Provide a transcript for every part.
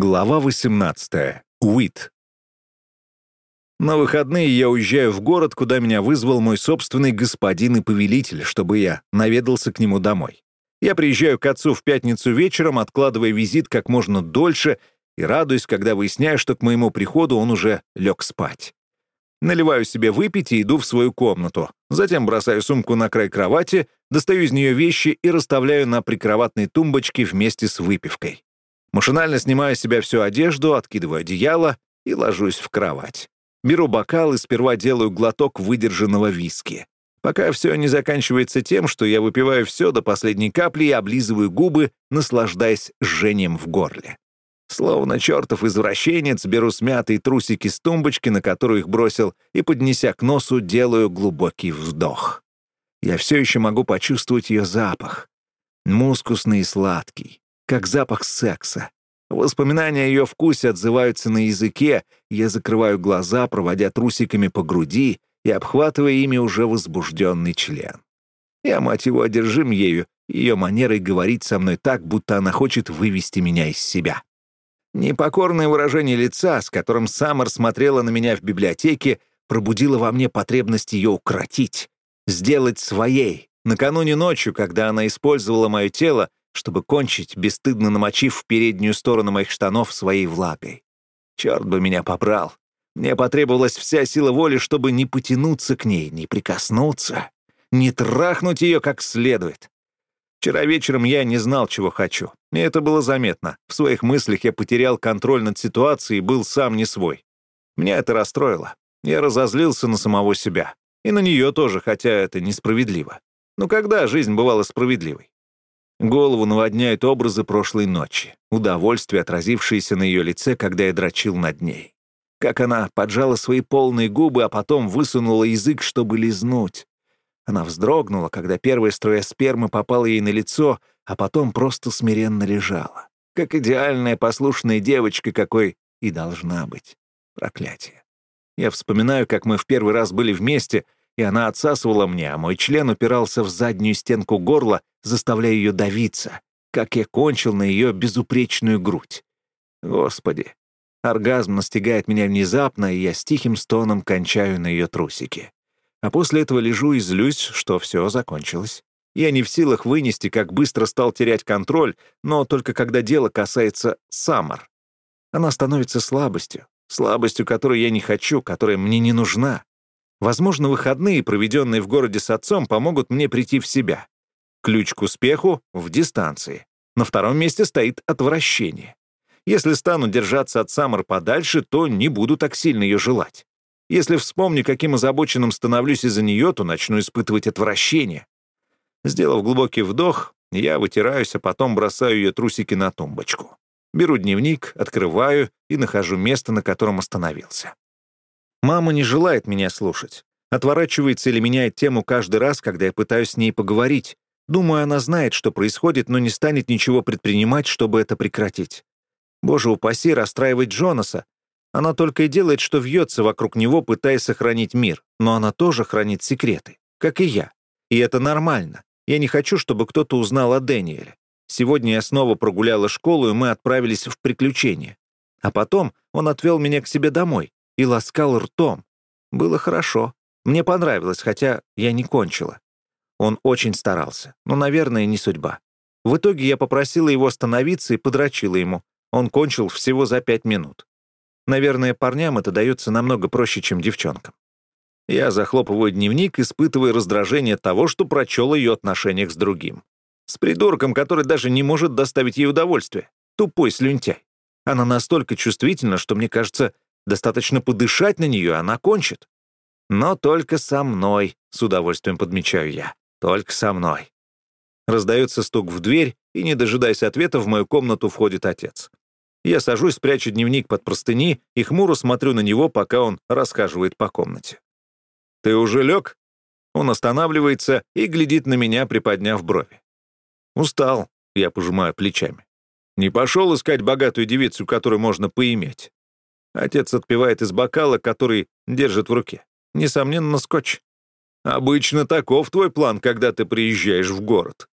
Глава 18. Уит. На выходные я уезжаю в город, куда меня вызвал мой собственный господин и повелитель, чтобы я наведался к нему домой. Я приезжаю к отцу в пятницу вечером, откладывая визит как можно дольше и радуюсь, когда выясняю, что к моему приходу он уже лег спать. Наливаю себе выпить и иду в свою комнату. Затем бросаю сумку на край кровати, достаю из нее вещи и расставляю на прикроватной тумбочке вместе с выпивкой. Машинально снимаю с себя всю одежду, откидываю одеяло и ложусь в кровать. Беру бокал и сперва делаю глоток выдержанного виски. Пока все не заканчивается тем, что я выпиваю все до последней капли и облизываю губы, наслаждаясь жжением в горле. Словно чертов извращенец, беру смятые трусики с тумбочки, на которую их бросил, и, поднеся к носу, делаю глубокий вдох. Я все еще могу почувствовать ее запах. Мускусный и сладкий как запах секса. Воспоминания о ее вкусе отзываются на языке, я закрываю глаза, проводя трусиками по груди и обхватывая ими уже возбужденный член. Я, мать его, одержим ею, ее манерой говорить со мной так, будто она хочет вывести меня из себя. Непокорное выражение лица, с которым Саммер смотрела на меня в библиотеке, пробудило во мне потребность ее укротить, сделать своей. Накануне ночью, когда она использовала мое тело, чтобы кончить, бесстыдно намочив переднюю сторону моих штанов своей влагой. Черт бы меня побрал. Мне потребовалась вся сила воли, чтобы не потянуться к ней, не прикоснуться, не трахнуть ее как следует. Вчера вечером я не знал, чего хочу. И это было заметно. В своих мыслях я потерял контроль над ситуацией и был сам не свой. Меня это расстроило. Я разозлился на самого себя. И на нее тоже, хотя это несправедливо. Но когда жизнь бывала справедливой? Голову наводняют образы прошлой ночи, удовольствие, отразившееся на ее лице, когда я дрочил над ней. Как она поджала свои полные губы, а потом высунула язык, чтобы лизнуть. Она вздрогнула, когда первая струя спермы попала ей на лицо, а потом просто смиренно лежала. Как идеальная послушная девочка, какой и должна быть. Проклятие. Я вспоминаю, как мы в первый раз были вместе — и она отсасывала мне, а мой член упирался в заднюю стенку горла, заставляя ее давиться, как я кончил на ее безупречную грудь. Господи, оргазм настигает меня внезапно, и я с тихим стоном кончаю на ее трусики. А после этого лежу и злюсь, что все закончилось. Я не в силах вынести, как быстро стал терять контроль, но только когда дело касается Саммер. Она становится слабостью, слабостью, которую я не хочу, которая мне не нужна. Возможно, выходные, проведенные в городе с отцом, помогут мне прийти в себя. Ключ к успеху — в дистанции. На втором месте стоит отвращение. Если стану держаться от Саммер подальше, то не буду так сильно ее желать. Если вспомню, каким озабоченным становлюсь из-за нее, то начну испытывать отвращение. Сделав глубокий вдох, я вытираюсь, а потом бросаю ее трусики на тумбочку. Беру дневник, открываю и нахожу место, на котором остановился. Мама не желает меня слушать. Отворачивается или меняет тему каждый раз, когда я пытаюсь с ней поговорить. Думаю, она знает, что происходит, но не станет ничего предпринимать, чтобы это прекратить. Боже упаси, расстраивать Джонаса. Она только и делает, что вьется вокруг него, пытаясь сохранить мир. Но она тоже хранит секреты, как и я. И это нормально. Я не хочу, чтобы кто-то узнал о Дэниеле. Сегодня я снова прогуляла школу, и мы отправились в приключения. А потом он отвел меня к себе домой и ласкал ртом. Было хорошо. Мне понравилось, хотя я не кончила. Он очень старался, но, наверное, не судьба. В итоге я попросила его остановиться и подрочила ему. Он кончил всего за пять минут. Наверное, парням это дается намного проще, чем девчонкам. Я захлопываю дневник, испытывая раздражение того, что прочел ее отношениях с другим. С придурком, который даже не может доставить ей удовольствие. Тупой слюнтяй. Она настолько чувствительна, что, мне кажется, Достаточно подышать на нее, она кончит. Но только со мной, с удовольствием подмечаю я. Только со мной. Раздается стук в дверь, и, не дожидаясь ответа, в мою комнату входит отец. Я сажусь, прячу дневник под простыни и хмуро смотрю на него, пока он расхаживает по комнате. «Ты уже лег?» Он останавливается и глядит на меня, приподняв брови. «Устал», — я пожимаю плечами. «Не пошел искать богатую девицу, которую можно поиметь». Отец отпивает из бокала, который держит в руке. Несомненно, скотч. Обычно таков твой план, когда ты приезжаешь в город.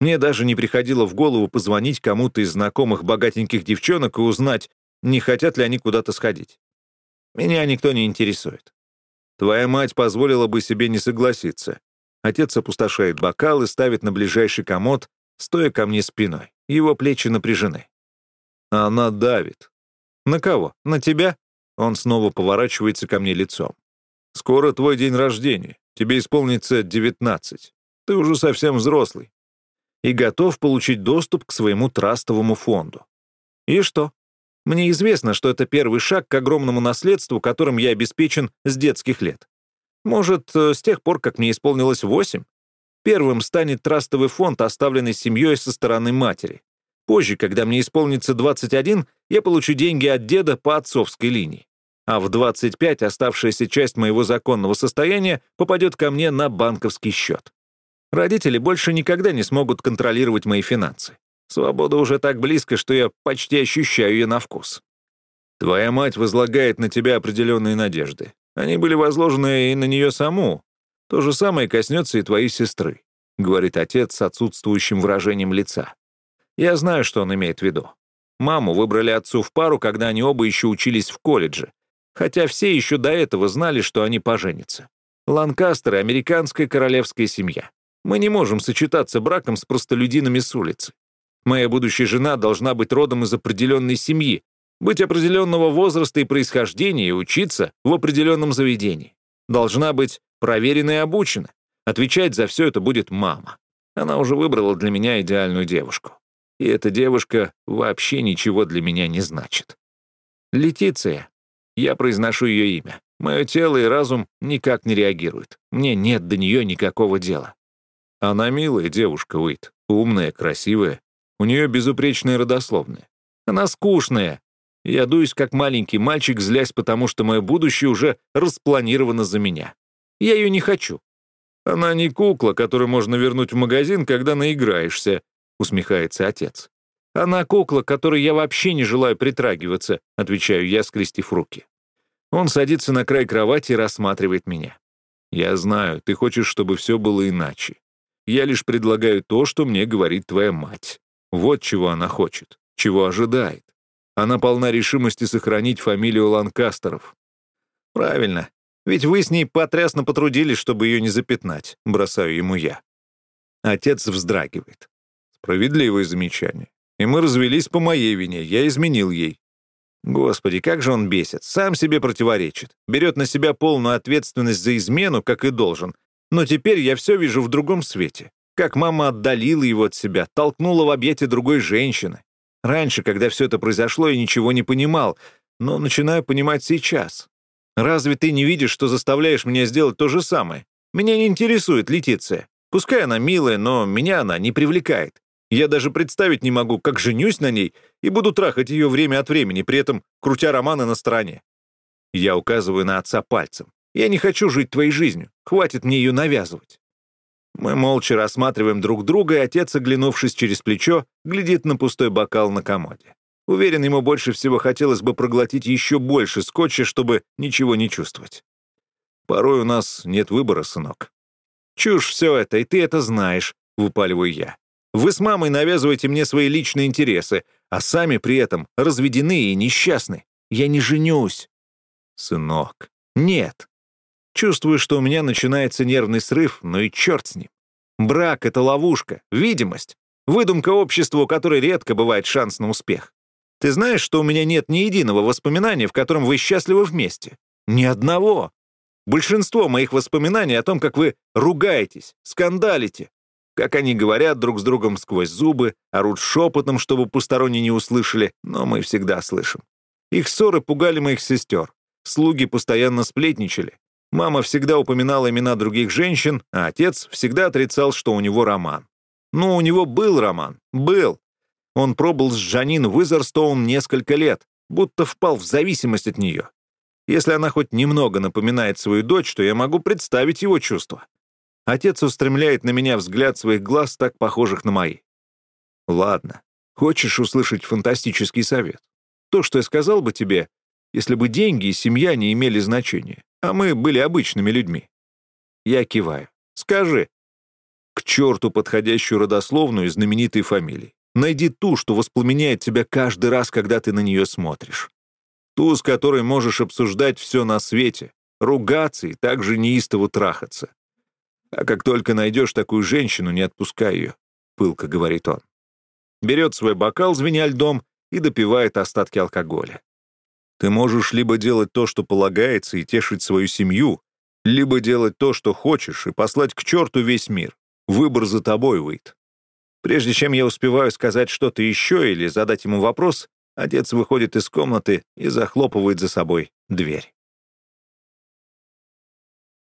Мне даже не приходило в голову позвонить кому-то из знакомых богатеньких девчонок и узнать, не хотят ли они куда-то сходить. Меня никто не интересует. Твоя мать позволила бы себе не согласиться. Отец опустошает бокал и ставит на ближайший комод, стоя ко мне спиной. Его плечи напряжены. Она давит. На кого? На тебя? Он снова поворачивается ко мне лицом. Скоро твой день рождения. Тебе исполнится 19. Ты уже совсем взрослый. И готов получить доступ к своему трастовому фонду. И что? Мне известно, что это первый шаг к огромному наследству, которым я обеспечен с детских лет. Может, э, с тех пор, как мне исполнилось восемь? Первым станет трастовый фонд, оставленный семьей со стороны матери. Позже, когда мне исполнится 21, я получу деньги от деда по отцовской линии. А в 25 оставшаяся часть моего законного состояния попадет ко мне на банковский счет. Родители больше никогда не смогут контролировать мои финансы. Свобода уже так близко, что я почти ощущаю ее на вкус. Твоя мать возлагает на тебя определенные надежды. Они были возложены и на нее саму. То же самое коснется и твоей сестры», — говорит отец с отсутствующим выражением лица. «Я знаю, что он имеет в виду. Маму выбрали отцу в пару, когда они оба еще учились в колледже, хотя все еще до этого знали, что они поженятся. Ланкастеры — американская королевская семья. Мы не можем сочетаться браком с простолюдинами с улицы. Моя будущая жена должна быть родом из определенной семьи, быть определенного возраста и происхождения и учиться в определенном заведении. Должна быть проверена и обучена. Отвечать за все это будет мама. Она уже выбрала для меня идеальную девушку. И эта девушка вообще ничего для меня не значит. Летиция. Я произношу ее имя. Мое тело и разум никак не реагируют. Мне нет до нее никакого дела. Она милая девушка, Уит. Умная, красивая, у нее безупречная родословная. Она скучная. Я дуюсь, как маленький мальчик, злясь, потому что мое будущее уже распланировано за меня. Я ее не хочу. Она не кукла, которую можно вернуть в магазин, когда наиграешься, усмехается отец. Она кукла, которой я вообще не желаю притрагиваться, отвечаю я, скрестив руки. Он садится на край кровати и рассматривает меня. Я знаю, ты хочешь, чтобы все было иначе. Я лишь предлагаю то, что мне говорит твоя мать. Вот чего она хочет, чего ожидает. Она полна решимости сохранить фамилию Ланкастеров. Правильно, ведь вы с ней потрясно потрудились, чтобы ее не запятнать, бросаю ему я. Отец вздрагивает. Справедливое замечание. И мы развелись по моей вине, я изменил ей. Господи, как же он бесит, сам себе противоречит, берет на себя полную ответственность за измену, как и должен. Но теперь я все вижу в другом свете как мама отдалила его от себя, толкнула в объятия другой женщины. Раньше, когда все это произошло, я ничего не понимал, но начинаю понимать сейчас. Разве ты не видишь, что заставляешь меня сделать то же самое? Меня не интересует Летиция. Пускай она милая, но меня она не привлекает. Я даже представить не могу, как женюсь на ней и буду трахать ее время от времени, при этом крутя романы на стороне. Я указываю на отца пальцем. Я не хочу жить твоей жизнью. Хватит мне ее навязывать. Мы молча рассматриваем друг друга, и отец, оглянувшись через плечо, глядит на пустой бокал на комоде. Уверен, ему больше всего хотелось бы проглотить еще больше скотча, чтобы ничего не чувствовать. Порой у нас нет выбора, сынок. Чушь все это, и ты это знаешь, выпаливаю я. Вы с мамой навязываете мне свои личные интересы, а сами при этом разведены и несчастны. Я не женюсь. Сынок, нет, Чувствую, что у меня начинается нервный срыв, но и черт с ним. Брак — это ловушка, видимость, выдумка общества, у которой редко бывает шанс на успех. Ты знаешь, что у меня нет ни единого воспоминания, в котором вы счастливы вместе? Ни одного. Большинство моих воспоминаний о том, как вы ругаетесь, скандалите, как они говорят друг с другом сквозь зубы, орут шепотом, чтобы посторонние не услышали, но мы всегда слышим. Их ссоры пугали моих сестер. Слуги постоянно сплетничали. Мама всегда упоминала имена других женщин, а отец всегда отрицал, что у него роман. Ну, у него был роман. Был. Он пробыл с Жанин Уизерстоун несколько лет, будто впал в зависимость от нее. Если она хоть немного напоминает свою дочь, то я могу представить его чувства. Отец устремляет на меня взгляд своих глаз, так похожих на мои. Ладно, хочешь услышать фантастический совет? То, что я сказал бы тебе, если бы деньги и семья не имели значения а мы были обычными людьми. Я киваю. Скажи. К черту подходящую родословную знаменитой фамилии. Найди ту, что воспламеняет тебя каждый раз, когда ты на нее смотришь. Ту, с которой можешь обсуждать все на свете, ругаться и также неистово трахаться. А как только найдешь такую женщину, не отпускай ее, — пылко говорит он. Берет свой бокал, звеня льдом, и допивает остатки алкоголя. Ты можешь либо делать то, что полагается, и тешить свою семью, либо делать то, что хочешь, и послать к черту весь мир. Выбор за тобой, Уит. Прежде чем я успеваю сказать что-то еще или задать ему вопрос, отец выходит из комнаты и захлопывает за собой дверь.